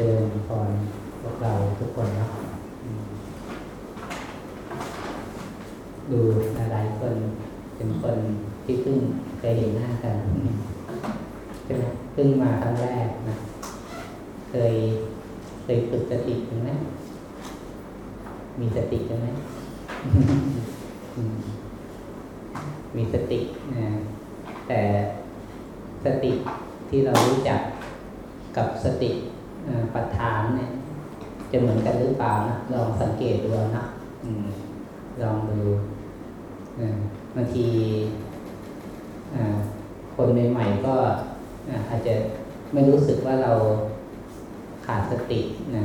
จริญพรพวกเราทุกคนนะดูหลายคนเป็นคนที่เพิ่งเคยเห็นหน้ากันใช่ไหมเพิ่งมาครั้งแรกนะ เคยเคยฝึกสติกันไหมมีสติกันไหมมีสตินะแต่สติที่เรารู้จักกับสติ ปัฏฐานเนี่ยจะเหมือนกันหรือเปล่านะลองสังเกตดูนะอลองดูบางทีคนใหม่ๆก็อาอาจจะไม่รู้สึกว่าเราขาดสตินะ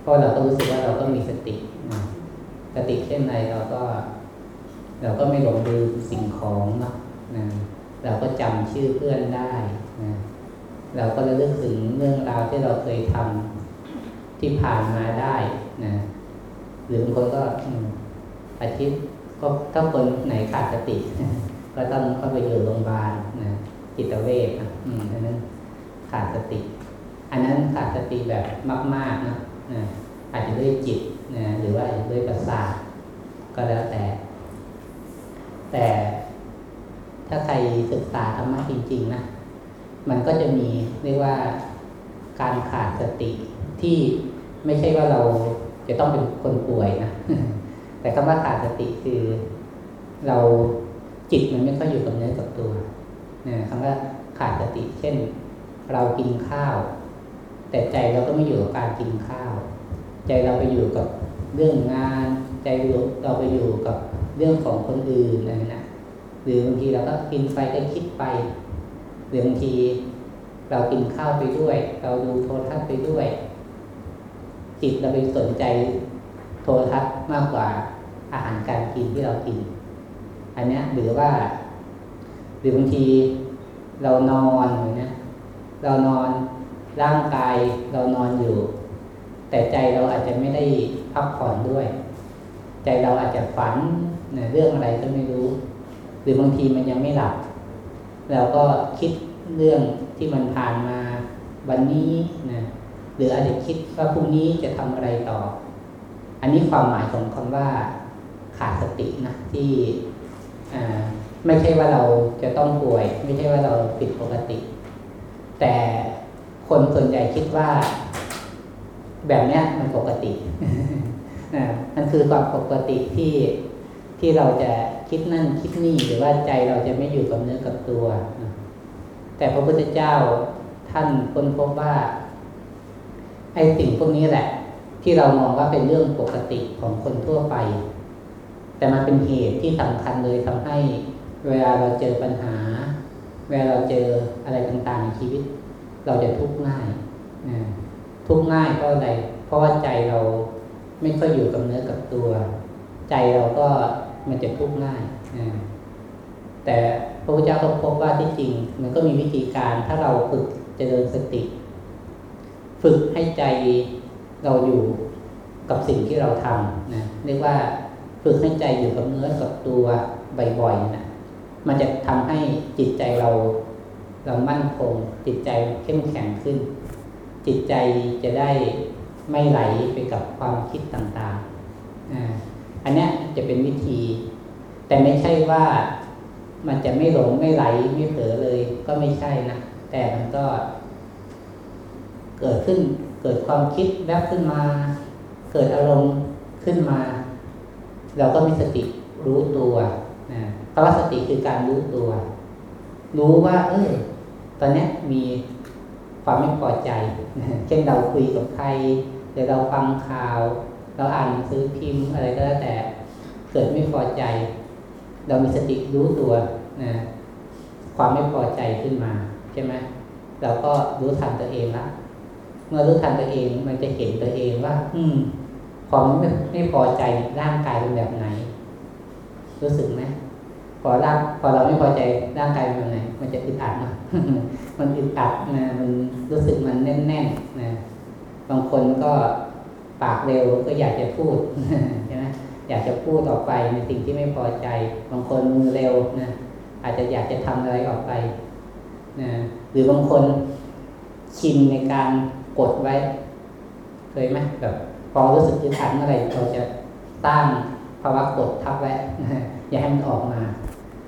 เพราะเราก็รู้สึกว่าเราก็มีสตินะสติเช่นไรเราก็ เราก็ไม่หลงลืมสิ่งของเนาะนะเราก็จำชื่อเพื่อนได้นะ เราก็ระลึกถึงเรื่องราวที่เราเคยทำที่ผ่านมาได้นะหรือบางคนก็อาทิตย์ก็ถ้าคนไหนขาดสติ ก็ต้องเข้าไปอยู่โรงพยาบาลนะจิตเวชนะอันนั้นขาดสติ อันนั้นขาดสติแบบมากๆนะนะอาจจะด้วยจิตนะหรือว่าด้วยประสาทก็แล้วแต่ แต่ถ้าใครศึกษาธรรมะจริง ๆ นะ มันก็จะมีเรียกว่าการขาดสติที่ไม่ใช่ว่าเราจะต้องเป็นคนป่วยนะ แต่คำว่าขาดสติคือ เราจิตมันไม่ค่อยอยู่กับเนื้อกับตัวนะคำว่าขาดสติ เช่น เรากินข้าว แต่ใจเราก็ไม่อยู่กับการกินข้าว ใจเราไปอยู่กับเรื่องงาน ใจเราไปอยู่กับเรื่องของคนอื่นอะไรนะหรือบางทีเราก็กินไปก็คิดไป หรือบางทีเรากินข้าวไปด้วย เราดูโทรทัศน์ไปด้วย จิตเราไปสนใจโทรทัศน์มากกว่าอาหารการกินที่เรากิน อันเนี้ยหรือว่า หรือบางทีเรานอนเนี้ยเรานอนร่างกายเรานอนอยู่ แต่ใจเราอาจจะไม่ได้พักผ่อนด้วย ใจเราอาจจะฝันนะเรื่องอะไรก็ไม่รู้ หรือบางทีมันยังไม่หลับ เราก็คิดเรื่องที่มันผ่านมาวันนี้นะหรืออาจจะคิดว่าพรุ่งนี้จะทำอะไรต่อ อันนี้ความหมายของคำว่าขาดสตินะที่ไม่ใช่ว่าเราจะต้องป่วย ไม่ใช่ว่าเราผิดปกติ แต่คนส่วนใหญ่คิดว่า แบบเนี้ยมันปกตินะมันคือความปกติที่ที่เราจะ คิดนั่นคิดนี่หรือว่าใจเราจะไม่อยู่กับเนื้อกับตัว แต่พระพุทธเจ้าท่านค้นพบว่าไอ้สิ่งพวกนี้แหละ ที่เรามองว่าเป็นเรื่องปกติของคนทั่วไป แต่มันเป็นเหตุที่สำคัญเลยทำให้ เวลาเราเจอปัญหา เวลาเราเจออะไรต่างๆในชีวิต เราจะทุกข์ง่ายทุกข์ง่ายเพราะอะไรเพราะว่าใจเราไม่ค่อยอยู่กับเนื้อกับตัว ใจเราก็ มันจะทุกข์ง่ายแต่พระพุทธเจ้าก็พบว่าที่จริง มันก็มีวิธีการถ้าเราฝึกเจริญสติ ฝึกให้ใจเราอยู่กับสิ่งที่เราทำนะเรียกว่าฝึกให้ใจอยู่กับเนื้อกับตัวบ่อยๆนะมันจะทำให้จิตใจเราเรามั่นคง จิตใจเข้มแข็งขึ้น จิตใจจะได้ไม่ไหลไปกับความคิดต่างๆ อันนี้จะเป็นวิธี แต่ไม่ใช่ว่ามันจะไม่หลงไม่ไหลไม่เผลอเลย ก็ไม่ใช่นะแต่มันก็ เกิดขึ้นเกิดความคิดแวบขึ้นมา เกิดอารมณ์ขึ้นมา เราก็มีสติรู้ตัวนะเพราะว่าสติคือการรู้ตัว รู้ว่า เออตอนนี้มีความไม่พอใจ เช่นเราคุยกับใครหรือเราฟังข่าว เราอ่านหนังสือพิมพ์อะไรก็แล้วแต่เกิดไม่พอใจ เรามีสติรู้ตัวนะความไม่พอใจขึ้นมาใช่ไหมเราก็รู้ทันตัวเองละเมื่อรู้ทันตัวเองมันจะเห็นตัวเองว่า อืมความไม่ไม่พอใจร่างกายเป็นแบบไหน รู้สึกไหมพอร่างพอเราไม่พอใจร่างกายเป็นแบบไหน มันจะอึดอัดนะมันอึดอัดนะมันรู้สึกมันแน่นๆนะบางคนก็ ปากเร็วก็อยากจะพูดใช่ไหมอยากจะพูดออกไปในสิ่งที่ไม่พอใจ บางคนมือเร็วนะอาจจะอยากจะทำอะไรออกไปนะหรือบางคนชินในการกดไว้ เคยไหมแบบพอรู้สึกอึดอัดเมื่อไหร่เราจะตั้งภาวะกดทับไว้อย่าให้มันออกมา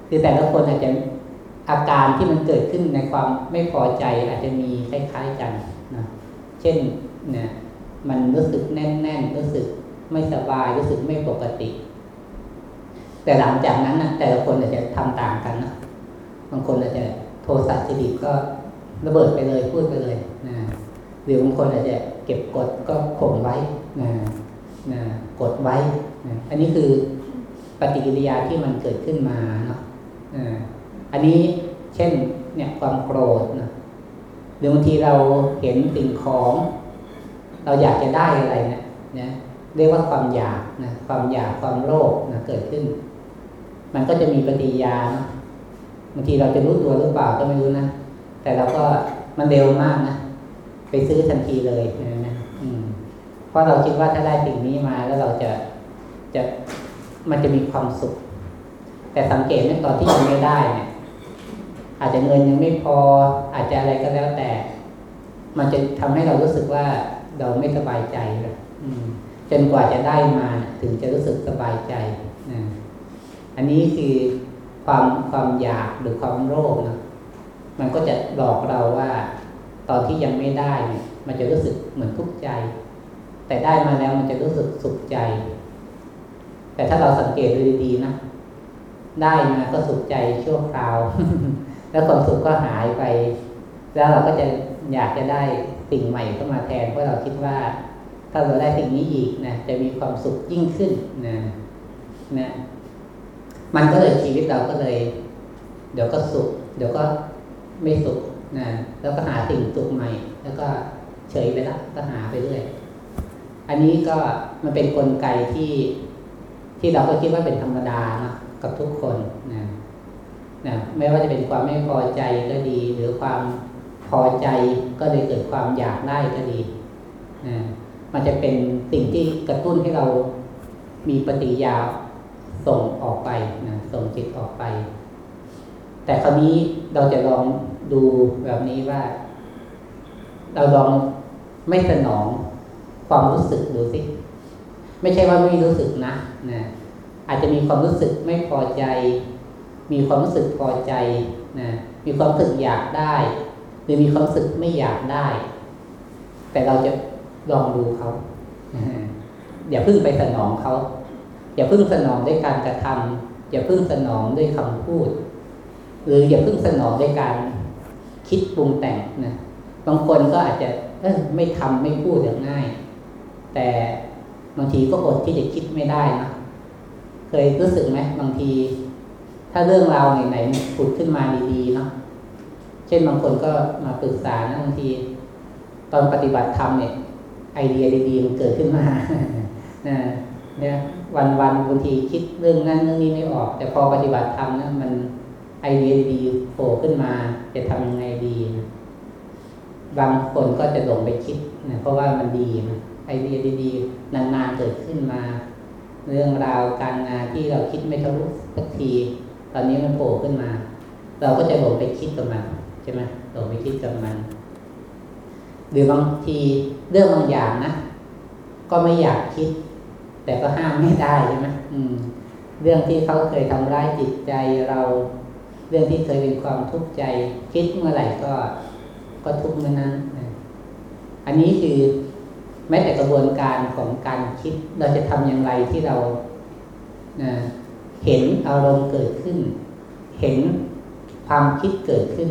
คือแต่ละคนอาจจะอาการที่มันเกิดขึ้นในความไม่พอใจอาจจะมีคล้ายๆกันนะเช่นเนี่ย มันรู้สึกแน่นๆรู้สึกไม่สบายรู้สึกไม่ปกติ แต่หลังจากนั้นนะแต่ละคนอาจจะทำต่างกันนะบางคนอาจจะโทสะจริตก็ระเบิดไปเลยพูดไปเลยนะหรือบางคนอาจจะเก็บกดก็ข่มไว้นะนะกดไว้นะอันนี้คือปฏิกิริยาที่มันเกิดขึ้นมาเนาะอันนี้เช่นเนี่ยความโกรธนะหรือบางทีเราเห็นสิ่งของ เราอยากจะได้อะไรเนี่ยนะเรียกว่าความอยากนะความอยากความโลภนะเกิดขึ้น มันก็จะมีปฏิยานะบางทีเราจะรู้ตัวหรือเปล่าก็ไม่รู้นะแต่เราก็มันเร็วมากนะไปซื้อทันทีเลยนะอืมเพราะเราคิดว่าถ้าได้สิ่งนี้มาแล้วเราจะจะมันจะมีความสุข แต่สังเกตไหมตอนที่ยังไม่ได้เนี่ย อาจจะเงินยังไม่พอ อาจจะอะไรก็แล้วแต่ มันจะทำให้เรารู้สึกว่า เราไม่สบายใจเลยจนกว่าจะได้มาถึงจะรู้สึกสบายใจนะอันนี้คือความความอยากหรือความโลภนะมันก็จะหลอกเราว่า ตอนที่ยังไม่ได้เนี่ยมันจะรู้สึกเหมือนทุกข์ใจ แต่ได้มาแล้วมันจะรู้สึกสุขใจ แต่ถ้าเราสังเกตดูดีๆนะได้มาก็สุขใจชั่วคราว แล้วความสุขก็หายไป แล้วเราก็จะอยากจะได้ สิ่งใหม่เข้ามาแทนเพราะเราคิดว่า ถ้าเราได้สิ่งนี้อีกนะจะมีความสุขยิ่งขึ้นนะนะมันก็เลยชีวิตเราก็เลย เดี๋ยวก็สุข เดี๋ยวก็ไม่สุขนะแล้วก็หาสิ่งสุขใหม่ แล้วก็เฉยไปละก็หาไปเรื่อยอันนี้ก็มันเป็นนกลไกที่ที่เราก็คิดว่าเป็นธรรมดานะกับทุกคนนะนะไม่ว่าจะเป็นความไม่พอใจก็ดีหรือความ พอใจก็เลยเกิดความอยากได้ก็ดีนะมันจะเป็นสิ่งที่กระตุ้นให้เรามีปฏิยาส่งออกไปนะส่งจิตออกไป แต่คราวนี้เราจะลองดูแบบนี้ว่า เราลองไม่สนองความรู้สึกดูสิไม่ใช่ว่าไม่รู้สึกนะนะอาจจะมีความรู้สึกไม่พอใจ มีความรู้สึกพอใจนะมีความรู้สึกอยากได้ รือมีความรู้สึกไม่อยากได้ แต่เราจะลองดูเขาอย่าพึ่งไปสนองเขา อย่าพึ่งสนองด้วยการกระทำอย่าพึ่งสนองด้วยคำพูด หรืออย่าพึ่งสนองด้วยการคิดปรุงแต่งนะบางคนก็อาจจะ เออไม่ทำไม่พูดอย่างง่าย แต่บางทีก็อดที่จะคิดไม่ได้นะเคยรู้สึกไหมบางที ถ้าเรื่องราวไหนๆผุดขึ้นมาดีๆเนาะ เช่นบางคนก็มาปรึกษานะบางที ตอนปฏิบัติธรรมเนี่ย ไอเดียดีๆมันเกิดขึ้นมาเนี่ยวันวันบางทีคิดเรื่องนั้นเรื่องนี้ไม่ออก แต่พอปฏิบัติธรรมนะมันไอเดียดีๆโผล่ขึ้นมา จะทำยังไงดี บางคนก็จะหลงไปคิดนะเพราะว่ามันดีนะไอเดียดีๆนานๆเกิดขึ้นมา เรื่องราวการงานที่เราคิดไม่ทะลุสักที ตอนนี้มันโผล่ขึ้นมา เราก็จะหลงไปคิดกับมัน ใช่ไหมหลงไปคิดกับมัน หรือบางทีเรื่องบางอย่างนะก็ไม่อยากคิด แต่ก็ห้ามไม่ได้ใช่ไหมมเรื่องที่เขาเคยทำร้ายจิตใจเรา เรื่องที่เคยเป็นความทุกข์ใจ คิดเมื่อไหร่ก็ก็ทุกข์เมื่อนั้นอันนี้คือแม้แต่กระบวนการของการคิดเราจะทำอย่างไรที่เราเห็นอารมณ์เกิดขึ้น เห็นความคิดเกิดขึ้น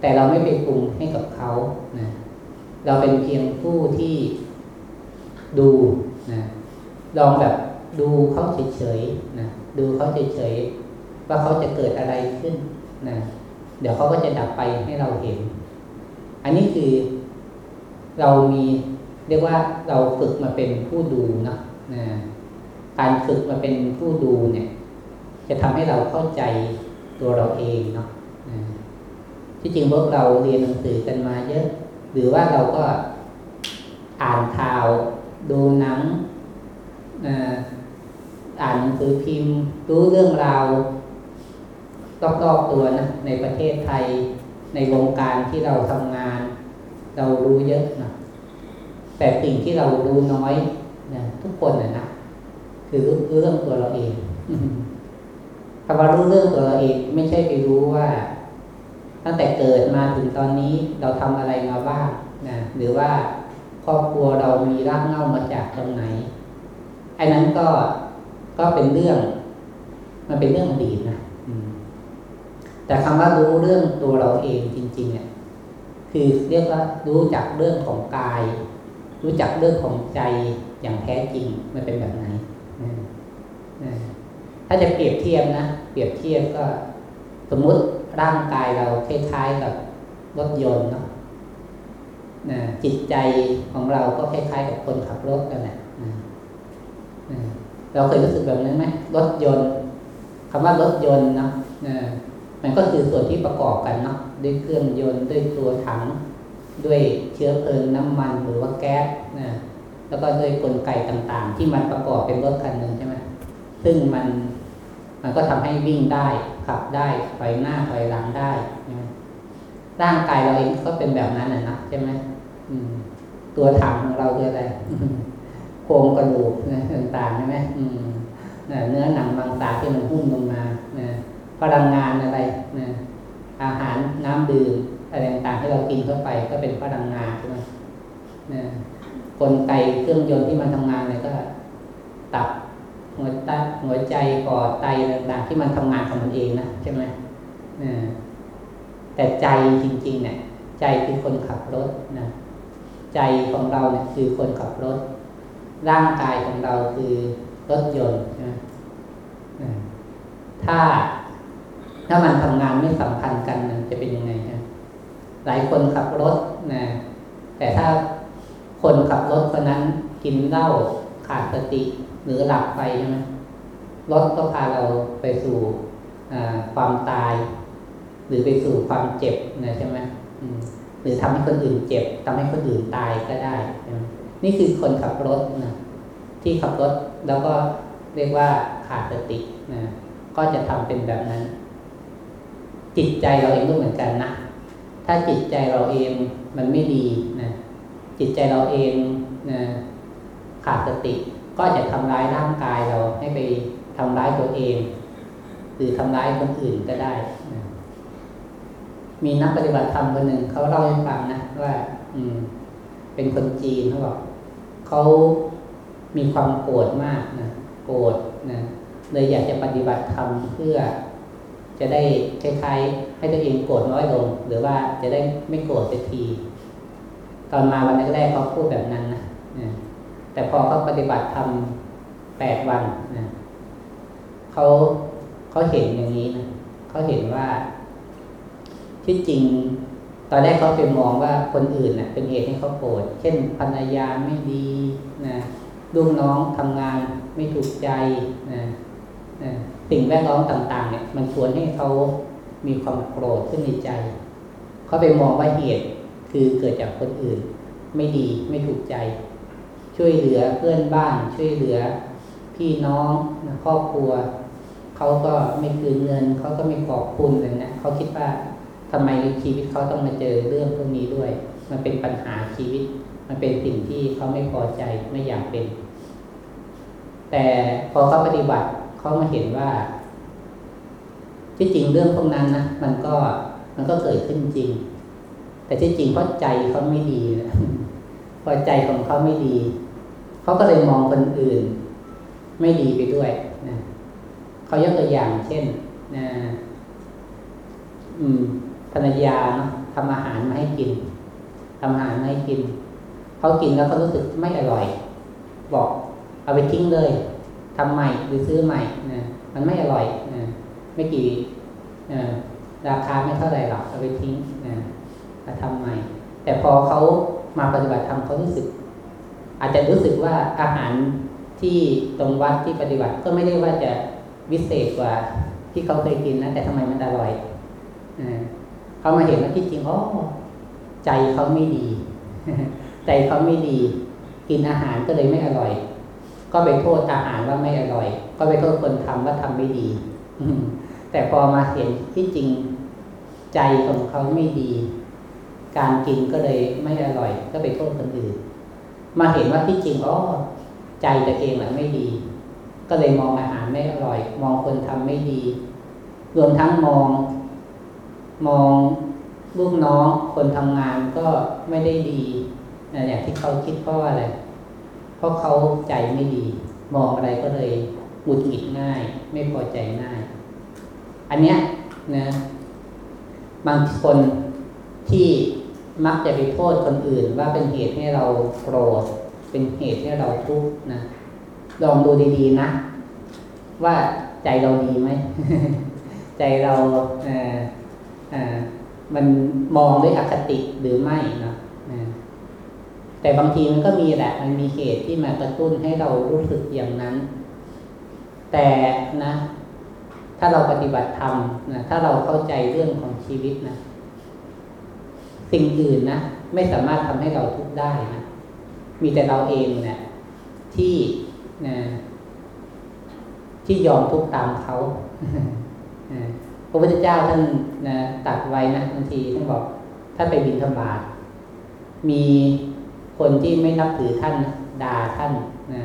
แต่เราไม่ไปปรุงให้กับเขานะเราเป็นเพียงผู้ที่ดูนะลองแบบดูเขาเฉยๆนะดูเขาเฉยๆว่าเขาจะเกิดอะไรขึ้นนะเดี๋ยวเขาก็จะดับไปให้เราเห็น อันนี้คือเรามีเรียกว่าเราฝึกมาเป็นผู้ดูนะนะการฝึกมาเป็นผู้ดูเนี่ย จะทำให้เราเข้าใจตัวเราเองเนาะ ที่จริงพวกเราเรียนหนังสือกันมาเยอะ หรือว่าเราก็อ่านข่าวดูหนังอ่านหนังสือพิมพ์ รู้เรื่องราวรอบๆตัวนะในประเทศไทยในวงการที่เราทำงาน เรารู้เยอะนะแต่สิ่งที่เรารู้น้อยนะทุกคนนะนะคือรู้เรื่องตัวเราเองคำว่ารู้เรื่องตัวเราเอง ไม่ใช่ไปรู้ว่า ตั้งแต่เกิดมาถึงตอนนี้เราทำอะไรมาบ้างนะหรือว่าครอบครัวเรามีรากเหง้ามาจากตรงไหนไอ้นั้นก็ก็เป็นเรื่อง มันเป็นเรื่องอดีตนะแต่คำว่ารู้เรื่องตัวเราเองจริง ๆ เนี่ย คือเรียกว่ารู้จักเรื่องของกาย รู้จักเรื่องของใจอย่างแท้จริงมันเป็นแบบไหนถ้าจะเปรียบเทียบนะเปรียบเทียบก็ สมมุติ ร่างกายเราคล้ายๆกับรถยนต์เนาะจิตใจของเราก็คล้ายๆกับคนขับรถกันแหละเราเคยรู้สึกแบบนั้นไหมรถยนต์คำว่ารถยนต์เนาะมันก็คือส่วนที่ประกอบกันเนาะด้วยเครื่องยนต์ด้วยตัวถัง ด้วยเชื้อเพลิงน้ำมันหรือว่าแก๊สนะแล้วก็ด้วยกลไกต่างๆ ที่มันประกอบเป็นรถคันหนึ่งใช่ไหมซึ่งมันมันก็ทำให้วิ่งได้ ขับได้ถอยหน้าถอยหลังได้ร่างกายเราเองก็เป็นแบบนั้นนะใช่ไหมตัวถังของเราคืออะไรโครงกระดูกนะต่างๆใช่ไหมเนื้อหนังบางตาที่มันหุ้มลงมาพลังงานอะไรอาหารน้ำดื่มอะไรต่างๆที่เรากินเข้าไปก็เป็นพลังงานใช่ไหมนะกลไกเครื่องยนต์ที่มันทำงานอะไรก็ ตับ หัวใจหัวใจปอไตต่างๆ ที่มันทำงานของมันเองนะใช่ไหมแต่ใจจริงๆเนี่ยใจคือคนขับรถนะใจของเราเนี่ยคือคนขับรถ ร่างกายของเราคือรถยนต์นะถ้าถ้ามันทำงานไม่สัมพันธ์กันจะเป็นยังไงฮะหลายคนขับรถนะแต่ถ้าคนขับรถคนนั้นกินเหล้าขาดสติ หรือหลับไปใช่ไหมรถก็พาเราไปสู่ความตาย หรือไปสู่ความเจ็บนะใช่ไหมหรือทำให้คนอื่นเจ็บทำให้คนอื่นตายก็ได้ นี่คือคนขับรถนะที่ขับรถแล้วก็เรียกว่าขาดสตินะก็จะทำเป็นแบบนั้น จิตใจเราเองก็เหมือนกันนะถ้าจิตใจเราเองมันไม่ดีนะจิตใจเราเองนะขาดสติ ก็จะทำร้ายร่างกายเราให้ไปทำร้ายตัวเอง หรือทำร้ายคนอื่นก็ได้ มีนักปฏิบัติธรรมคนหนึ่งเขาเล่าให้ฟังนะว่า อืม เป็นคนจีนเขาบอกเขามีความโกรธมากนะโกรธนะเลยอยากจะปฏิบัติธรรมเพื่อ จะได้คล้ายๆให้ตัวเองโกรธน้อยลง หรือว่าจะได้ไม่โกรธสักที ตอนมาวันแรกๆเขาพูดแบบนั้นนะ แต่พอเขาปฏิบัติธรรมแปดวันนะเขาเขาเห็นอย่างนี้นะเขาเห็นว่า ที่จริง ตอนแรกเขาไปมองว่าคนอื่นนะเป็นเหตุให้เขาโกรธเช่นภรรยาไม่ดีนะลูกน้องทำงานไม่ถูกใจนะสิ่งแวดล้อมต่าง ๆ เนี่ย มันชวนให้เขามีความโกรธขึ้นในใจ เขาไปมองว่าเหตุคือเกิดจากคนอื่น ไม่ดีไม่ถูกใจ ช่วยเหลือเพื่อนบ้าน ช่วยเหลือพี่น้องครอบครัวเขาก็ไม่คืนเงินเขาก็ไม่ขอบคุณเลยนะเขาคิดว่าทำไมชีวิตเขาต้องมาเจอเรื่องพวกนี้ด้วย มันเป็นปัญหาชีวิต มันเป็นสิ่งที่เขาไม่พอใจไม่อยากเป็น แต่พอเขาปฏิบัติเขามาเห็นว่า ที่จริงเรื่องพวกนั้นนะมันก็มันก็เกิดขึ้นจริง แต่ที่จริงเพราะใจเขาไม่ดีพอใจของเขาไม่ดี เขาก็เลยมองคนอื่น ไม่ดีไปด้วยนะเขายกตัวอย่างเช่นนะอืมภรรยาเนาะทำอาหารมาให้กินทำอาหารมาให้กินเขากินแล้วเขารู้สึกไม่อร่อย บอก เอาไปทิ้งเลยทำใหม่หรือซื้อใหม่นะมันไม่อร่อยนะไม่กี่ราคาไม่เท่าไหร่หรอกเอาไปทิ้งนะมาทำใหม่ แต่พอเขามาปฏิบัติธรรมเขารู้สึก อาจจะรู้สึกว่าอาหารที่ตรงวัดที่ปฏิบัติก็ไม่ได้ว่าจะวิเศษกว่าที่เขาเคยกินนะแต่ทำไมมันอร่อยเขามาเห็นว่าที่จริงอ๋อใจเขาไม่ดี ใจเขาไม่ดี กินอาหารก็เลยไม่อร่อย ก็ไปโทษอาหารว่าไม่อร่อย ก็ไปโทษคนทำว่าทำไม่ดี แต่พอมาเห็นที่จริงใจของเขาไม่ดี การกินก็เลยไม่อร่อย ก็ไปโทษคนอื่น มาเห็นว่าที่จริงอ๋อใจตัวเองแหละไม่ดี ก็เลยมองอาหารไม่อร่อย มองคนทำไม่ดี รวมทั้งมอง มองลูกน้องคนทำงานก็ไม่ได้ดีนะอย่างที่เขาคิดเพราะอะไรเพราะเขาใจไม่ดี มองอะไรก็เลยหงุดหงิดง่าย ไม่พอใจง่าย อันเนี้ยนะบางคนที่ มักจะไปโทษคนอื่นว่าเป็นเหตุให้เราโกรธ เป็นเหตุให้เราทุกข์นะ ลองดูดีๆนะ ว่าใจเราดีไหม ใจเราเอ่อเอ่อมันมองด้วยอคติหรือไม่นะแต่บางทีมันก็มีแหละ มันมีเหตุที่มากระตุ้นให้เรารู้สึกอย่างนั้น แต่นะ ถ้าเราปฏิบัติธรรมนะถ้าเราเข้าใจเรื่องของชีวิตนะ สิ่งอื่นนะไม่สามารถทำให้เราทุกข์ได้นะมีแต่เราเองเนะี่ยที่นะที่ยอมทุกข์ตามเขาพระพุทธเจ้าท่านนะตัดไว้นะบางทีท่านบอกถ้าไปบินธบาตมีคนที่ไม่นับถือท่านด่าท่านนะ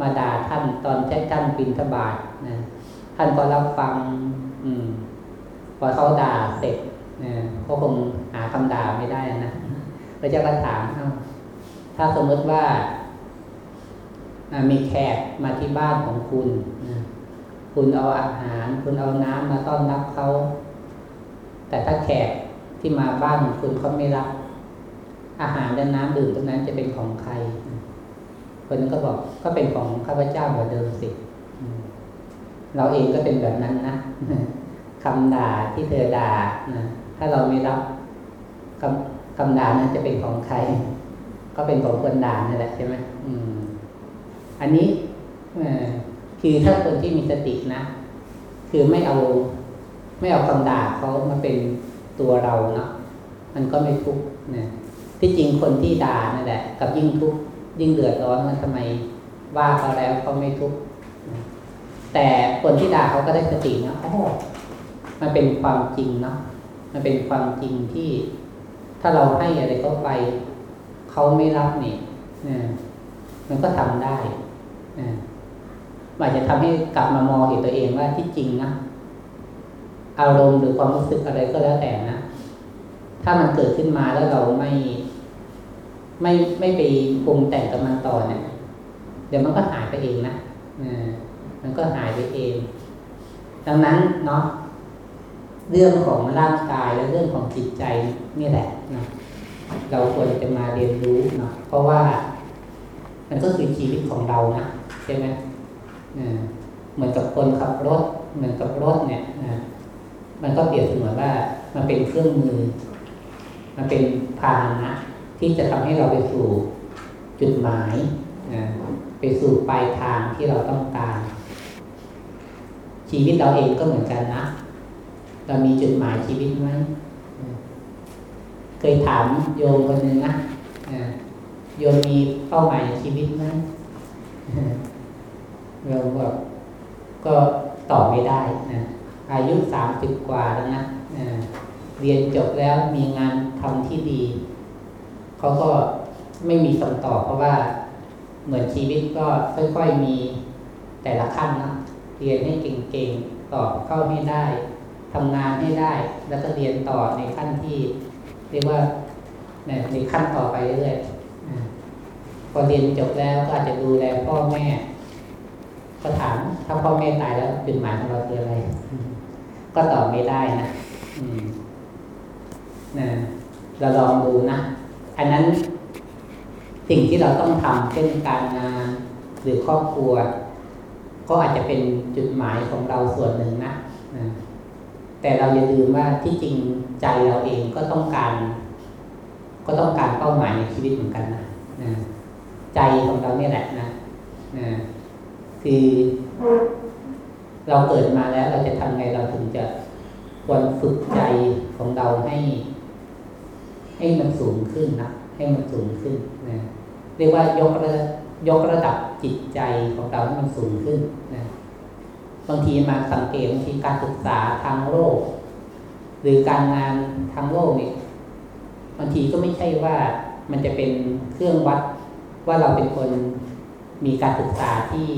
มาด่าท่านตอนแจ้ท่านบินธบาตนะท่านก็รับฟัง อืมพอเขาด่าเสร็จ ก็คงหาคำด่าไม่ได้นะพระเจ้าก็ถามถ้าสมมติว่ามีแขกมาที่บ้านของคุณ คุณเอาอาหาร คุณเอาน้ำมาต้อนรับเขา แต่ถ้าแขกที่มาบ้านคุณเขาไม่รับ อาหารและน้ำดื่มตรงนั้นจะเป็นของใคร คนนั้นก็บอกก็เป็นของข้าพเจ้าเหมือนเดิมสิ เราเองก็เป็นแบบนั้นนะคำด่าที่เธอด่านะ ถ้าเราไม่รับคำคำด่านั้นจะเป็นของใคร ก็เป็นของคนด่านั่นแหละใช่ไหมอืม อันนี้คือถ้าคนที่มีสตินะ คือไม่เอาไม่เอาคำด่าเขามาเป็นตัวเราเนาะมันก็ไม่ทุกข์นะที่จริงคนที่ด่านั่นแหละ กับยิ่งทุกข์ยิ่งเดือดร้อนมันทำไมว่าเขาแล้วเขาไม่ทุกข์แต่คนที่ด่าเขาก็ได้สตินะโอ้มันเป็นความจริงเนาะ มันเป็นความจริงที่ถ้าเราให้อะไรเขาไป เขาไม่รับเนี่ยมันก็ทำได้อาจจะทำให้กลับมามองเห็นตัวเองว่าที่จริงนะอารมณ์หรือความรู้สึกอะไรก็แล้วแต่นะถ้ามันเกิดขึ้นมาแล้วเราไม่ ไม่ไม่ไปปรุงแต่งกับมันต่อเนี่ยเดี๋ยวมันก็หายไปเองนะมันก็หายไปเอง ดังนั้นเนาะ เรื่องของร่างกายและเรื่องของจิตใจนี่แหละนะเราควรจะมาเรียนรู้เนะเพราะว่า มันก็คือชีวิตของเรานะใช่ไหมเหมือนกับคนขับรถ เหมือนกับรถเนี่ยนะมันก็เปรียบเสมือนว่า มันเป็นเครื่องมือ มันเป็นพาหนะที่จะทำให้เราไปสู่จุดหมายนะไปสู่ปลายทางที่เราต้องการ ชีวิตเราเองก็เหมือนกันนะ เรามีจุดหมายชีวิตไหมเคยถามโยมคนหนึ่งนะโยมมีเป้าหมายชีวิตไหมเราบบก็ตอบไม่ได้นะอายุสามสิบกว่าแล้วนะเรียนจบแล้วมีงานทำที่ดี เขาก็ไม่มีคำตอบเพราะว่าเหมือนชีวิตก็ค่อยๆมีแต่ละขั้นนะเรียนให้เก่งๆตอบเข้าให้ได้ ทำงานให้ได้ แล้วก็เรียนต่อในขั้นที่เรียกว่าในขั้นต่อไปเรื่อยๆพอเรียนจบแล้วก็อาจจะดูแลพ่อแม่ก็ถามถ้าพ่อแม่ตายแล้วจุดหมายของเราคืออะไร ก็ตอบไม่ได้นะนะเราลองดูนะอันนั้นสิ่งที่เราต้องทำเช่นการงานหรือครอบครัว ก็อาจจะเป็นจุดหมายของเราส่วนหนึ่งนะ แต่เราอย่าลืมว่าที่จริงใจเราเองก็ต้องการ ก็ต้องการเป้าหมายในชีวิตเหมือนกันนะนะใจของเราเนี่ยแหละนะนะคือเราเกิดมาแล้วเราจะทำไงเราถึงจะควรฝึกใจของเราให้ ให้มันสูงขึ้นนะให้มันสูงขึ้นนะเรียกว่ายกระยกระดับจิตใจของเราให้มันสูงขึ้นนะ บางทีมาสังเกตบางทีการศึกษาทางโลก หรือการงานทางโลกเนี่ยบางทีก็ไม่ใช่ว่ามันจะเป็นเครื่องวัดว่าเราเป็นคนมีการศึกษาที่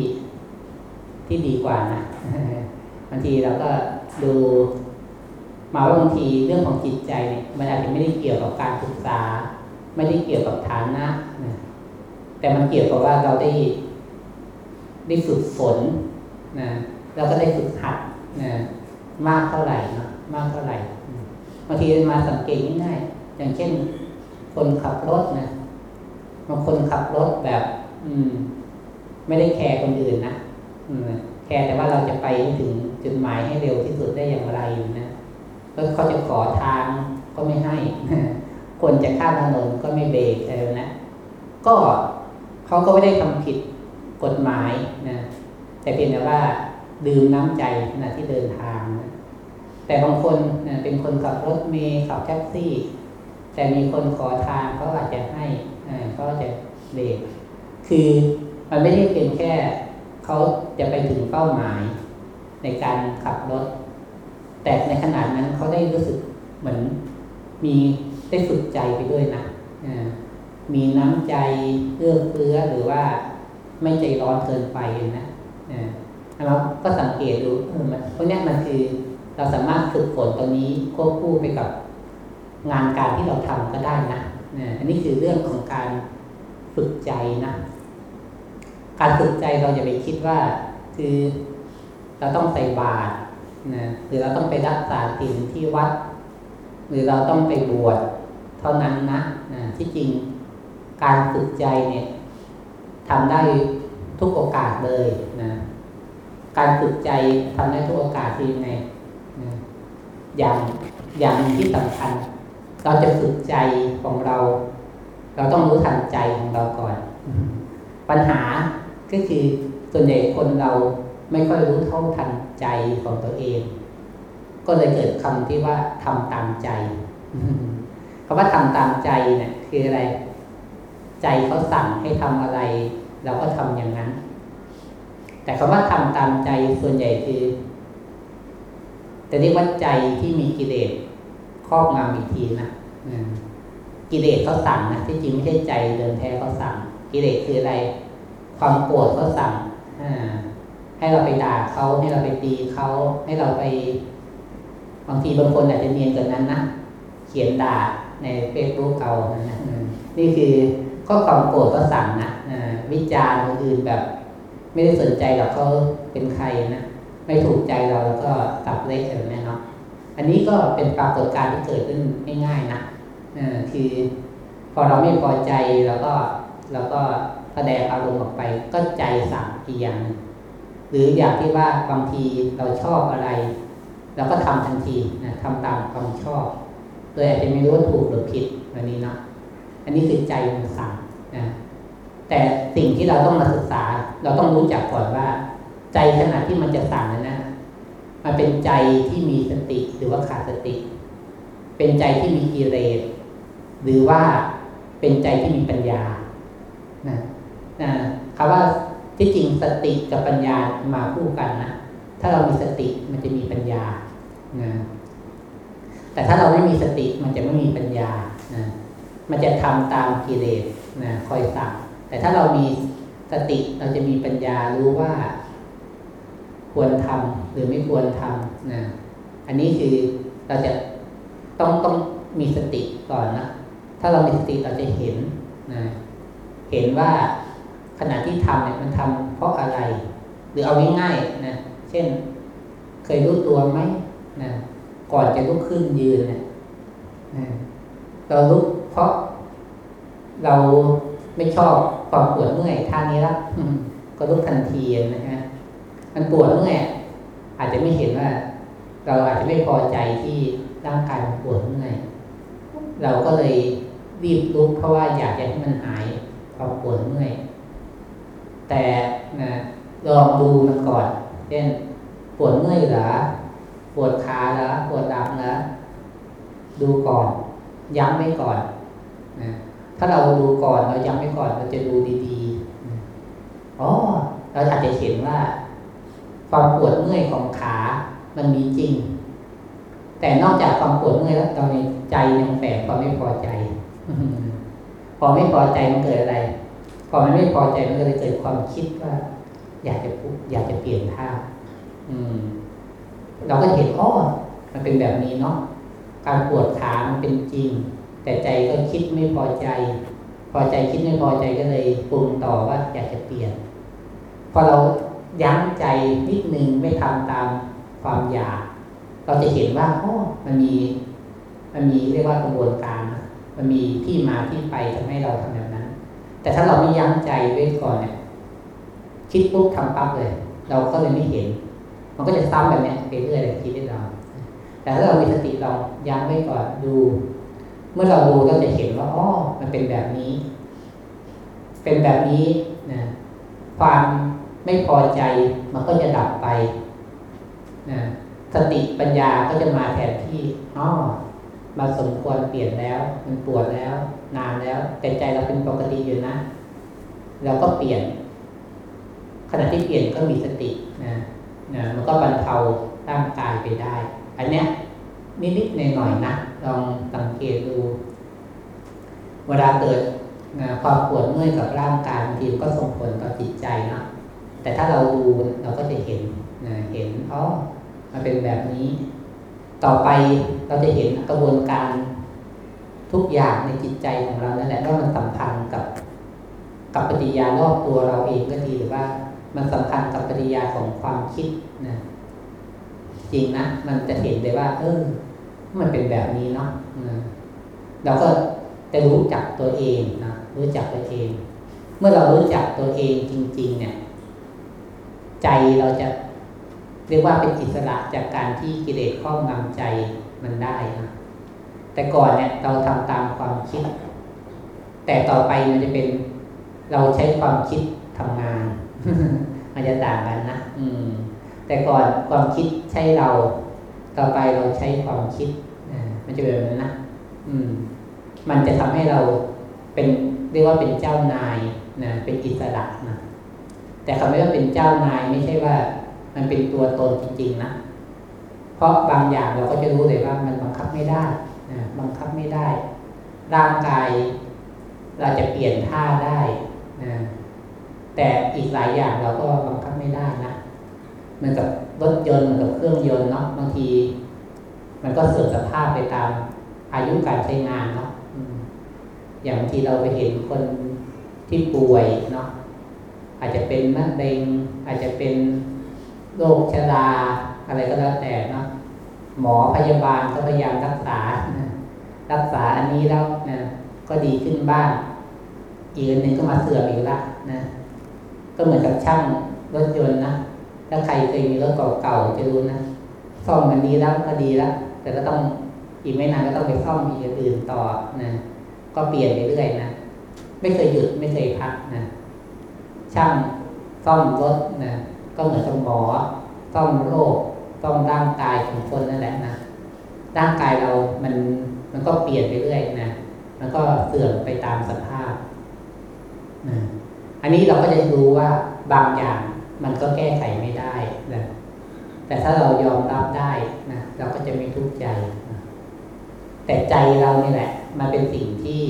ที่ดีกว่านะบางทีเราก็ดูมาว่าบางทีเรื่องของจิตใจเนี่ยมันอาจจะไม่ได้เกี่ยวกับการศึกษา ไม่ได้เกี่ยวกับฐานะแต่มันเกี่ยวกับว่าเราได้ได้ฝึกฝนนะ เราก็ได้ฝึกหัดนะมากเท่าไหร่นะมากเท่าไหร่บางทีมาสังเกตง่ายๆอย่างเช่น คนขับรถนะบางคนขับรถแบบ อืม ไม่ได้แคร์คนอื่นนะอืมแคร์แต่ว่าเราจะไปถึงจุดหมายให้เร็วที่สุดได้อย่างไรนะแล้วเขาจะขอทางก็ไม่ให้คนจะข้ามถนนก็ไม่เบรกอะไรนะ ก็เขาก็ไม่ได้ทำผิดกฎหมายนะแต่เพียงแต่ว่า ดื่มน้ำใจขณะที่เดินทางนะแต่บางคนนะเป็นคนขับรถเมล์ขับแท็กซี่ แต่มีคนขอทางเขาอาจจะให้เขาจะเบรกคือมันไม่ใช่เพียงแค่เขาจะไปถึงเป้าหมายในการขับรถ แต่ในขนาดนั้นเขาได้รู้สึกเหมือนมีได้ฝึกใจไปด้วยนะมีน้ำใจเอื้อเฟื้อหรือว่าไม่ใจร้อนเกินไปนะ เราก็สังเกตดูเพราะนี้มันคือเราสามารถฝึกฝนตรงนี้ควบคู่ไปกับงานการที่เราทำก็ได้นะอันนี้คือเรื่องของการฝึกใจนะ การฝึกใจเราจะไปคิดว่าคือเราต้องใส่บาตรนะหรือเราต้องไปรักษาศีลที่วัด หรือเราต้องไปบวชเท่านั้นนะนะที่จริงการฝึกใจเนี่ยทำได้ทุกโอกาสเลยนะ การฝึกใจทำได้ทุกโอกาสที่ไงนอย่างอย่างที่สำคัญ เราจะฝึกใจของเรา เราต้องรู้ทันใจของเราก่อน ปัญหาก็คือส่วนใหญ่คนเราไม่ค่อยรู้เท่าทันใจของตัวเอง ก็เลยเกิดคำที่ว่าทำตามใจคำว่าทำตามใจเนี่ยคืออะไร ใจเขาสั่งให้ทำอะไร เราก็ทำอย่างนั้น แต่คำว่าทำตามใจส่วนใหญ่คือ แต่เรียกว่าใจที่มีกิเลสครอบงำอีกทีนะกิเลสเขาสั่งนะที่จริงไม่ใช่ใจเดิมแท้เขาสั่ง กิเลสคืออะไร ความโกรธเขาสั่งให้เราไปด่าเขาให้เราไปตีเขาให้เราไปบางทีบางคนอาจจะเนียนกว่านั้นนะเขียนด่าในเฟซบุ๊กเขานะนี่คือก็ความโกรธก็สั่งนะวิจารณ์คนอื่นแบบ ไม่ได้สนใจหรอกเขาเป็นใครนะไม่ถูกใจเราแล้วก็ตับเล็กแบบนี้เนาะอันนี้ก็เป็นปรากฏการณ์ที่เกิดขึ้นง่ายๆนะคือพอเราไม่พอใจแล้วก็แล้วก็แสดงอารมณ์ออกไปก็ใจสั่งอีกอย่างหรืออย่างที่ว่าบางทีเราชอบอะไรเราก็ทำทันทีนะทำตามความชอบ โดยอาจจะไม่รู้ว่าถูกหรือผิดแบบนี้เนาะอันนี้คือใจมันสั่งนะ แต่สิ่งที่เราต้องมาศึกษา เราต้องรู้จักก่อนว่า ใจขณะที่มันจะสั่งนั้นนะมันเป็นใจที่มีสติหรือว่าขาดสติ เป็นใจที่มีกิเลสหรือว่าเป็นใจที่มีปัญญานะนะคำว่าที่จริงสติกับปัญญามาคู่กันนะถ้าเรามีสติมันจะมีปัญญานะแต่ถ้าเราไม่มีสติมันจะไม่มีปัญญานะมันจะทำตามกิเลสนะคอยสั่ง แต่ถ้าเรามีสติเราจะมีปัญญารู้ว่า ควรทำหรือไม่ควรทำนะอันนี้คือเราจะต้องต้องมีสติก่อนนะถ้าเรามีสติเราจะเห็นนะเห็นว่าขณะที่ทำเนี่ยมันทำเพราะอะไร หรือเอาง่ายๆนะเช่น เคยรู้ตัวไหมนะก่อนจะลุกขึ้นยืนเนี่ยเราลุกเพราะเรา ไม่ชอบความปวดเมื่อยท่านี้ละก็ลุกทันทีนะฮะมันปวดเมื่อยอาจจะไม่เห็นว่า เราอาจจะไม่พอใจที่ร่างกายมันปวดเมื่อยเราก็เลยรีบลุกเพราะว่าอยากจะให้มันหายความปวดเมื่อยแต่นะลองดูมันก่อนเช่นปวดเมื่อยหรอปวดขาหรอปวดหลังหรอดูก่อนย้ำไว้ก่อนนะ ถ้าเราดูก่อนเราย้ำไว้ก่อนเราจะดูดีๆอ๋อเราอาจจะเห็นว่า ความปวดเมื่อยของขา มันมีจริง แต่นอกจากความปวดเมื่อยแล้วตอนนี้ใจยังแฝงความไม่พอใจพอไม่พอใจมันเกิดอะไร พอมันไม่พอใจมันก็เลยเกิดความคิดว่า อยากจะอยากจะเปลี่ยนท่าอืม เราก็เห็นอ้อมันเป็นแบบนี้เนาะการปวดขามันเป็นจริง แต่ใจก็คิดไม่พอใจ พอใจคิดไม่พอใจก็เลยปรุงต่อว่าอยากจะเปลี่ยน พอเรายั้งใจนิดนึงไม่ทำตามความอยาก เราจะเห็นว่าอ๋อมันมี มันมีเรียกว่ากระบวนการ มันมีที่มาที่ไปทำให้เราทำแบบนั้น แต่ถ้าเราไม่ยั้งใจไว้ก่อนเนี่ยคิดปุ๊บทำปั๊บเลย เราก็เลยไม่เห็น มันก็จะซ้ำแบบนี้ไปเรื่อยเลยคิดให้เราแต่ถ้าเรามีสติเรายั้งไว้ก่อนดู มื่อเราดูเราจะเห็นว่าอ๋อมันเป็นแบบนี้ เป็นแบบนี้นะความไม่พอใจมันก็จะดับไปนะสติปัญญาก็จะมาแทนที่อ๋อมาสมควรเปลี่ยนแล้ว มันปวดแล้ว นานแล้ว แต่ใจเราเป็นปกติอยู่นะเราก็เปลี่ยน ขณะที่เปลี่ยนก็มีสตินะนะมันก็บรรเทาร่างกายไปได้ อันเนี้ยนิดๆหน่อยๆนะ ลองสังเกตดู เวลาเกิดนะความปวดเมื่อยกับร่างกายบางทีก็ส่งผลต่อจิตใจนะแต่ถ้าเราดูเราก็จะเห็นนะเห็นอ๋อมันเป็นแบบนี้ ต่อไปเราจะเห็นกระบวนการทุกอย่างในจิตใจของเรานั่นแหละว่ามันสัมพันธ์กับ กับปฏิยารอบตัวเราเองก็ดีหรือว่า มันสำคัญกับปฏิยาของความคิดนะจริงนะมันจะเห็นได้ว่า เออ มันเป็นแบบนี้เนาะเราก็จะรู้จักตัวเองนะรู้จักตัวเอง เมื่อเรารู้จักตัวเองจริง ๆ เนี่ย ใจเราจะเรียกว่าเป็นอิสระจากการที่กิเลสครอบงำใจมันได้นะแต่ก่อนเนี่ยเราทำตามความคิด แต่ต่อไปมันจะเป็นเราใช้ความคิดทำงาน มันจะต่างกันนะอืม แต่ก่อนความคิดใช้เรา ต่อไปเราใช้ความคิดมันจะเป็นแบบนั้นนะอืม มันจะทำให้เราเป็นเรียกว่าเป็นเจ้านายนะเป็นอิสระนะแต่คำว่าเป็นเจ้านายไม่ใช่ว่า มันเป็นตัวตนจริง ๆ นะเพราะบางอย่างเราก็จะรู้เลยว่ามันบังคับไม่ได้นะบังคับไม่ได้ ร่างกายเราจะเปลี่ยนท่าได้นะแต่อีกหลายอย่างเราก็บังคับไม่ได้นะ มือนกับรถยนต์เหมือนกับเครื่องยนต์เนาะบางที มันก็เสื่อมสภาพไปตามอายุการใช้งานเนาะอย่างบางทีเราไปเห็นคนที่ป่วยเนาะอาจจะเป็นมะเร็งอาจจะเป็นโรคชราอะไรก็แล้วแต่เนาะหมอพยาบาลก็พยายามรักษา รักษาอันนี้แล้วนะก็ดีขึ้นบ้าง อีกอันหนึ่งก็มาเสื่อมอีกละนะก็เหมือนกับช่างรถยนต์นะ ถ้าใครเคยมีรถเก่าๆจะรู้นะซ่อมมันดีแล้วก็ดีแล้วแต่ก็ต้องอีกไม่นานก็ต้องไปซ่อมอีกอื่นต่อนะก็เปลี่ยนไปเรื่อยนะไม่เคยหยุดไม่เคยพักนะช่างซ่อมรถนะก็เหมือนกับหมอซ่อมโรคซ่อมร่างกายของคนนั่นแหละนะร่างกายเรามันมันก็เปลี่ยนไปเรื่อยนะมันก็เสื่อมไปตามสภาพนะอันนี้เราก็จะรู้ว่าบางอย่าง มันก็แก้ไขไม่ได้นะแต่ถ้าเรายอมรับได้นะเราก็จะไม่ทุกข์ใจนะแต่ใจเรานี่แหละ มันเป็นสิ่งที่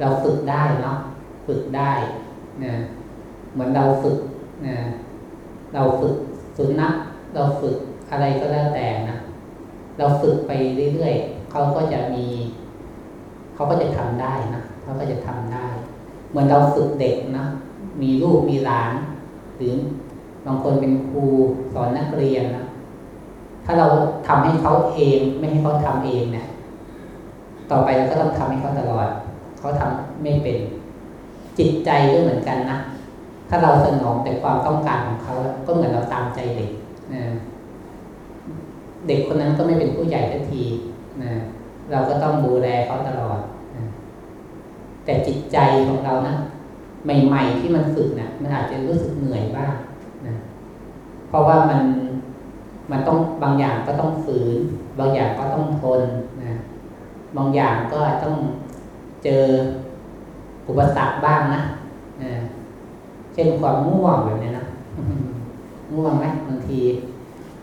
เราฝึกได้เนาะฝึกได้นะเหมือนเราฝึกนะเราฝึกสุนัขเราฝึกอะไรก็แล้วแต่นะเราฝึกไปเรื่อยๆเขาก็จะมีเขาก็จะทำได้นะเขาก็จะทำได้ เหมือนเราฝึกเด็กนะ มีลูกมีหลาน หรือบางคนเป็นครูสอนนักเรียนนะถ้าเราทำให้เขาเองไม่ให้เขาทำเองเนะี่ยต่อไปเราก็ต้องทำให้เขาตลอด เขาทำไม่เป็นจิตใจก็เหมือนกันนะถ้าเราสนองแต่ความต้องการของเขาก็เหมือนเราตามใจเด็กนะเด็กคนนั้นก็ไม่เป็นผู้ใหญ่ทันทีนะเราก็ต้องดูแลเขาตลอดนะแต่จิตใจของเรานะ ใหม่ ๆ ที่มันฝึกนะมันอาจจะรู้สึกเหนื่อยบ้างนะเพราะว่ามันมันต้องบางอย่างก็ต้องฝืน บางอย่างก็ต้องทนนะบางอย่างก็ต้องเจออุปสรรคบ้างนะนะเช่นความง่วงแบบนี้นะง่วงไหมบางที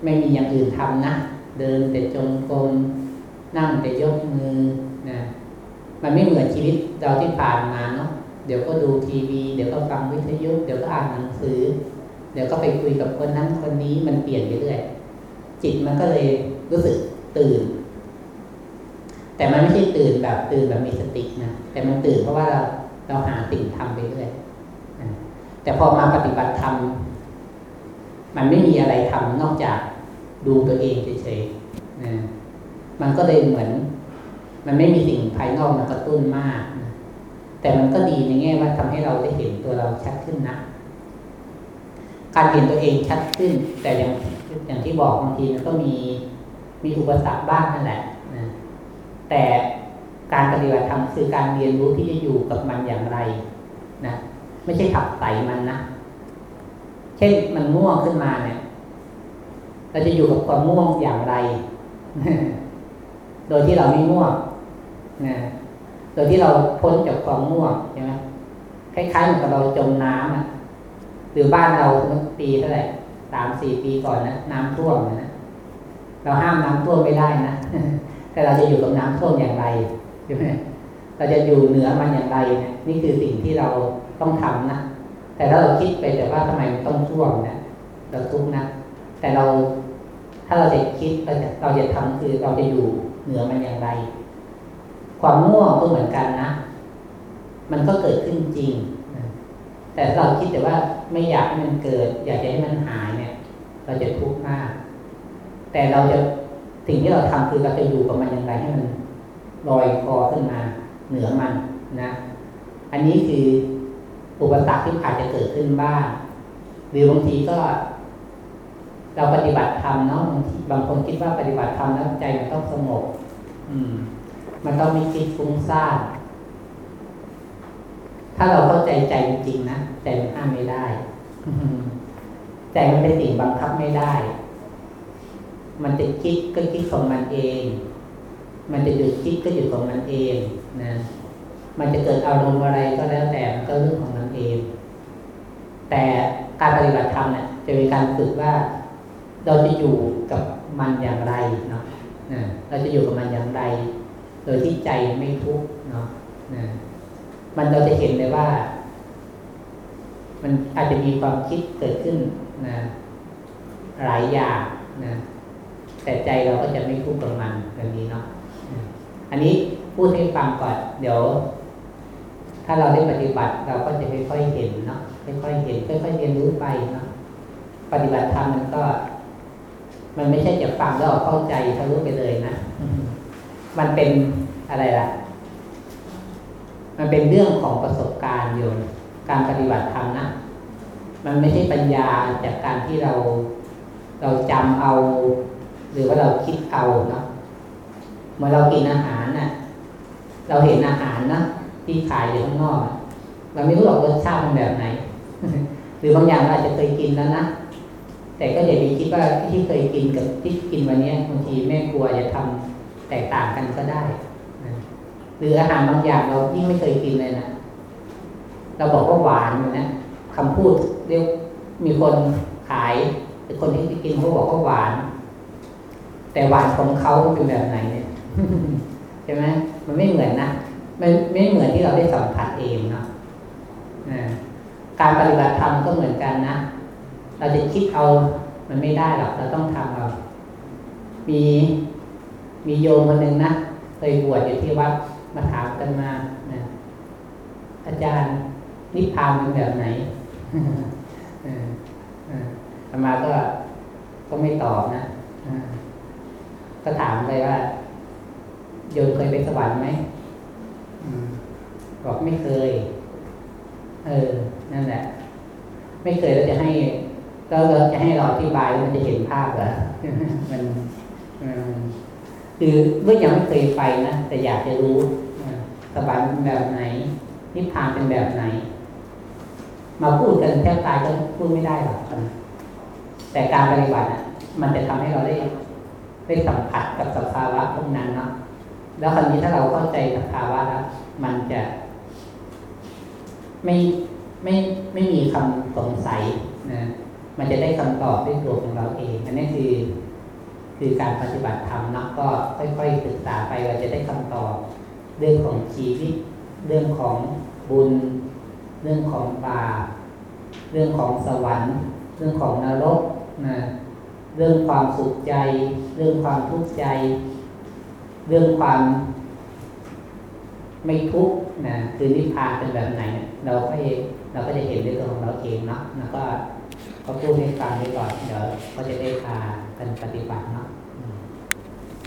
ไม่มีอย่างอื่นทำนะเดินแต่จงกรมนั่งแต่ยกมือนะมันไม่เหมือนชีวิตเราที่ผ่านมาเนาะ เดี๋ยวก็ดูทีวี เดี๋ยวก็ฟังวิทยุ เดี๋ยวก็อ่านหนังสือ เดี๋ยวก็ไปคุยกับคนนั้นคนนี้มันเปลี่ยนไปเรื่อยจิตมันก็เลยรู้สึกตื่น แต่มันไม่ใช่ตื่นแบบตื่นแบบมีสตินะแต่มันตื่นเพราะว่าเราเราหาสิ่งทำไปเรื่อยแต่พอมาปฏิบัติธรรมมันไม่มีอะไรทำนอกจากดูตัวเองเฉยๆนะมันก็เลยเหมือน มันไม่มีสิ่งภายนอกมากระตุ้นมาก แต่มันก็ดีในแง่ว่าทำให้เราได้เห็นตัวเราชัดขึ้นนะการเห็นตัวเองชัดขึ้น แต่อย่างอย่างที่บอกบางทีมันก็มีมีอุปสรรคบ้างนั่นแหละนะแต่การปฏิบัติธรรมคือการเรียนรู้ที่จะอยู่กับมันอย่างไรนะไม่ใช่ขับไต่มันนะเช่นมันง่วงขึ้นมาเนี่ยเราจะอยู่กับความง่วงอย่างไร โดยที่เราไม่ง่วงนะ โดยที่เราพ้นจากความง่วงใช่ไหมคล้ายๆเหมือนกับเราจมน้ำอะหรือบ้านเราเมื่อปีเท่าไหร่สามสี่ปีก่อนนะน้ำท่วมนะเราห้ามน้ำท่วมไม่ได้นะแต่เราจะอยู่กับน้ำท่วมอย่างไรใช่ไหมเราจะอยู่เหนือมันอย่างไรเนี่ยนี่คือสิ่งที่เราต้องทำนะแต่ถ้าเราคิดไปแต่ว่าทำไมมันต้องท่วมเนี่ยเราทุกข์นะแต่เราถ้าเราจะคิดเราจะเราจะทำคือเราจะอยู่เหนือมันอย่างไร ความง่วงก็เหมือนกันนะ มันก็เกิดขึ้นจริง แต่เราคิดแต่ว่าไม่อยากให้มันเกิด อยากจะให้มันหายเนี่ย เราจะทุกข์มาก แต่เราจะสิ่งที่เราทำคือเราจะอยู่กับมันอย่างไรให้มันลอยคอขึ้นมาเหนือมันนะ อันนี้คืออุปสรรคที่อาจจะเกิดขึ้นบ้างหรือบางทีก็ เราปฏิบัติธรรมเนาะบางทีบางคนคิดว่าปฏิบัติธรรมแล้วใจมันต้องสงบ อืม มันต้องมีคิดฟุ้งซ่านถ้าเราเข้าใจใจจริงๆนะใจมันห้ามไม่ได้ใจมันเป็นสิ่งบังคับไม่ได้ มันจะคิดก็คิดของมันเอง มันจะหยุดคิดก็หยุดของมันเองนะมันจะเกิดอารมณ์อะไรก็แล้วแต่มันก็เรื่องของมันเอง แต่การปฏิบัติธรรมเนี่ยจะมีการฝึกว่า เราจะอยู่กับมันอย่างไรเนาะนะเราจะอยู่กับมันอย่างไร โดยที่ใจไม่ทุกข์เนาะนะมันเราจะเห็นเลยว่า มันอาจจะมีความคิดเกิดขึ้นนะหลายอย่างนะแต่ใจเราก็จะไม่ทุกข์กับมันแบบนี้เนาะอันนี้พูดให้ฟังก่อน เดี๋ยว ถ้าเราได้ปฏิบัติเราก็จะค่อยๆเห็นเนาะค่อยๆเห็นค่อยๆเรียนรู้ไปเนาะปฏิบัติธรรมมันก็ มันไม่ใช่จะฟังแล้วเข้าใจทะลุไปเลยนะ มันเป็นอะไรล่ะ มันเป็นเรื่องของประสบการณ์โยมการปฏิบัติธรรมนะ มันไม่ใช่ปัญญาจากการที่เราเราจำเอา หรือว่าเราคิดเอาเนาะเมื่อเรากินอาหารนะ่ะ เราเห็นอาหารนะที่ขายอยู่ข้างนอก เราไม่รู้หรอกรสชาติมันแบบไหน หรือบางอย่างเราอาจจะเคยกินแล้วนะแต่ก็อย่าไปคิดว่าที่เคยกินกับที่กินวันนี้บางทีแม่ครัวจะทำ แตกต่างกันก็ได้หรืออาหารบางอย่างเรายิ่งไม่เคยกินเลยนะเราบอกว่าหวานอยู่นะคำพูดเรียกมีคนขายหรือคนที่ไปกินเขาบอกว่าหวาน แต่หวานของเขาเป็นแบบไหนเนี่ยใช่ไหมมันไม่เหมือนนะมันไม่เหมือนที่เราได้สัมผัสเองเนาะการปฏิบัติธรรมก็เหมือนกันนะเราจะคิดเอามันไม่ได้หรอกเราต้องทำเอามี มีโยมคนหนึ่งนะเคยบวชอยู่ที่วัดมาถามกันมานะอาจารย์นิพพานเป็นแบบไหนอามาก็ก็ไม่ตอบนะก็ถามไปว่าโยมเคยไปสวรรค์ไหมบอกไม่เคย เออ นั่นแหละ ไม่เคยแล้วจะให้ก็จะให้เราอธิบายมันจะเห็นภาพเหรอมัน คือเมื่อยังไม่เคยไปนะแต่อยากจะรู้สวรรค์แบบไหน นิพพานเป็นแบบไหน มาพูดกันแทบตายก็พูดไม่ได้หรอกแต่การปฏิบัติมันจะทำให้เราได้ได้สัมผัสกับสภาวะพวกนั้นเนาะแล้วคราวนี้ถ้าเราเข้าใจสภาวะแล้วมันจะ ไม่ไม่ไม่มีคำสงสัยนะมันจะได้คำตอบด้วยตัวของเราเองอันนี้คือ คือการปฏิบัติธรรมนะก็ค่อยๆศึกษาไปเราจะได้คำตอบเรื่องของชีวิต เรื่องของบุญ เรื่องของบาปเรื่องของสวรรค์ เรื่องของนรกนะเรื่องความสุขใจ เรื่องความทุกข์ใจ เรื่องความไม่ทุกข์นะคือนิพพานเป็นแบบไหนเนี่ยเราก็เองเราก็จะเห็นด้วยตัวของเราเองเนาะแล้วก็ก็พูดให้ฟังไว้ก่อนเดี๋ยวก็จะได้พากันปฏิบัติเนาะ